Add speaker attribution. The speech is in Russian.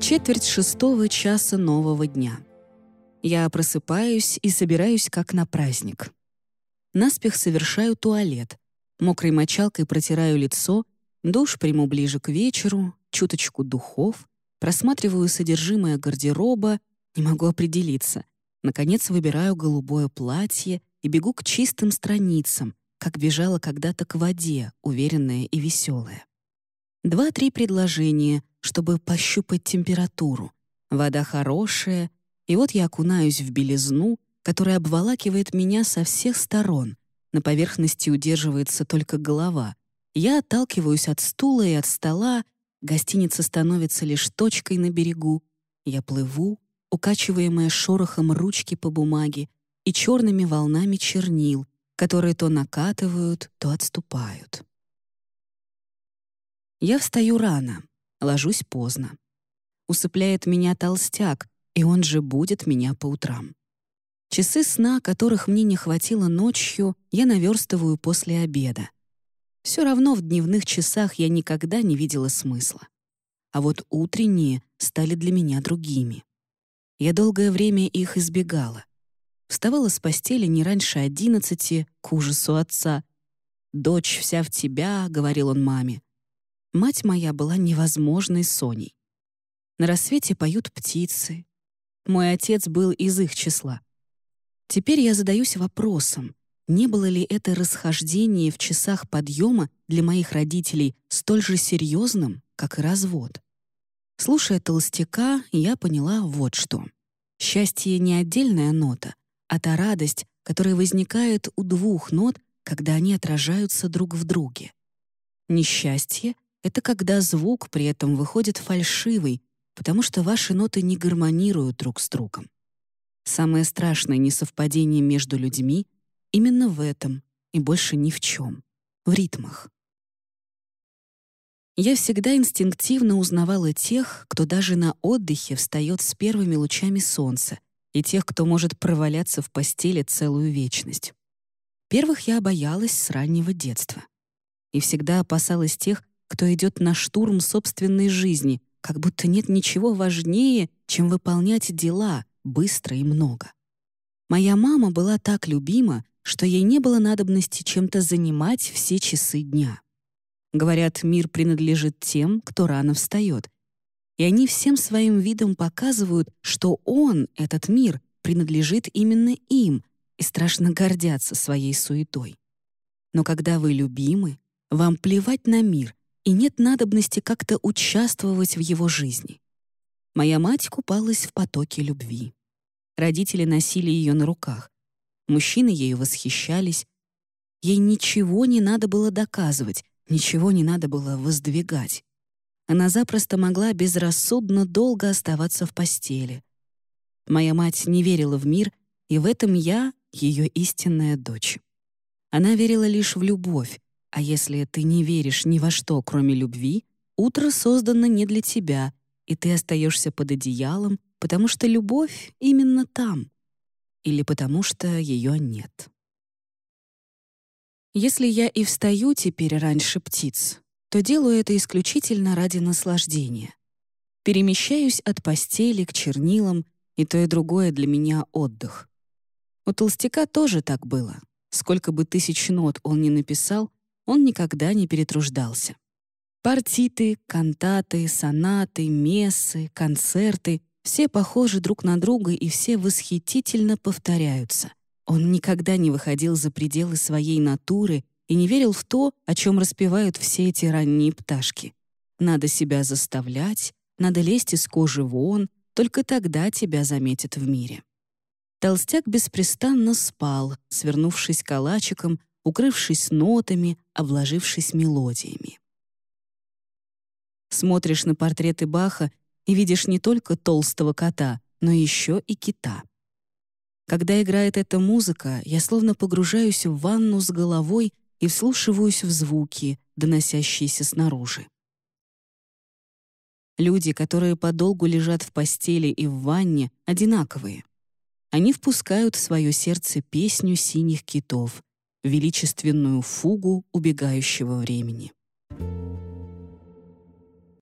Speaker 1: Четверть шестого часа нового дня. Я просыпаюсь и собираюсь как на праздник. Наспех совершаю туалет. Мокрой мочалкой протираю лицо, душ приму ближе к вечеру, чуточку духов, просматриваю содержимое гардероба, не могу определиться. Наконец выбираю голубое платье и бегу к чистым страницам, как бежала когда-то к воде, уверенная и веселая. Два-три предложения, чтобы пощупать температуру. Вода хорошая, и вот я окунаюсь в белизну, которая обволакивает меня со всех сторон. На поверхности удерживается только голова. Я отталкиваюсь от стула и от стола, гостиница становится лишь точкой на берегу. Я плыву, укачиваемая шорохом ручки по бумаге и черными волнами чернил, которые то накатывают, то отступают. Я встаю рано, ложусь поздно. Усыпляет меня толстяк, и он же будет меня по утрам. Часы сна, которых мне не хватило ночью, я наверстываю после обеда. Все равно в дневных часах я никогда не видела смысла. А вот утренние стали для меня другими. Я долгое время их избегала. Вставала с постели не раньше одиннадцати, к ужасу отца. «Дочь вся в тебя», — говорил он маме. Мать моя была невозможной Соней. На рассвете поют птицы. Мой отец был из их числа. Теперь я задаюсь вопросом, не было ли это расхождение в часах подъема для моих родителей столь же серьезным, как и развод. Слушая толстяка, я поняла вот что. Счастье не отдельная нота, а та радость, которая возникает у двух нот, когда они отражаются друг в друге. Несчастье — это когда звук при этом выходит фальшивый, потому что ваши ноты не гармонируют друг с другом. Самое страшное несовпадение между людьми именно в этом и больше ни в чем, в ритмах. Я всегда инстинктивно узнавала тех, кто даже на отдыхе встает с первыми лучами солнца, и тех, кто может проваляться в постели целую вечность. Первых я боялась с раннего детства. И всегда опасалась тех, кто идет на штурм собственной жизни, как будто нет ничего важнее, чем выполнять дела быстро и много. Моя мама была так любима, что ей не было надобности чем-то занимать все часы дня. Говорят, мир принадлежит тем, кто рано встает. И они всем своим видом показывают, что он, этот мир, принадлежит именно им, и страшно гордятся своей суетой. Но когда вы любимы, вам плевать на мир, и нет надобности как-то участвовать в его жизни. Моя мать купалась в потоке любви. Родители носили ее на руках. Мужчины ею восхищались. Ей ничего не надо было доказывать, Ничего не надо было воздвигать. Она запросто могла безрассудно долго оставаться в постели. Моя мать не верила в мир, и в этом я — ее истинная дочь. Она верила лишь в любовь, а если ты не веришь ни во что, кроме любви, утро создано не для тебя, и ты остаешься под одеялом, потому что любовь именно там. Или потому что ее нет. Если я и встаю теперь раньше птиц, то делаю это исключительно ради наслаждения. Перемещаюсь от постели к чернилам, и то и другое для меня отдых. У толстяка тоже так было. Сколько бы тысяч нот он ни написал, он никогда не перетруждался. Партиты, кантаты, сонаты, мессы, концерты — все похожи друг на друга и все восхитительно повторяются. Он никогда не выходил за пределы своей натуры и не верил в то, о чем распевают все эти ранние пташки. Надо себя заставлять, надо лезть из кожи вон, только тогда тебя заметят в мире. Толстяк беспрестанно спал, свернувшись калачиком, укрывшись нотами, обложившись мелодиями. Смотришь на портреты Баха и видишь не только толстого кота, но еще и кита. Когда играет эта музыка, я словно погружаюсь в ванну с головой и вслушиваюсь в звуки, доносящиеся снаружи. Люди, которые подолгу лежат в постели и в ванне, одинаковые. Они впускают в свое сердце песню синих китов, величественную фугу убегающего времени.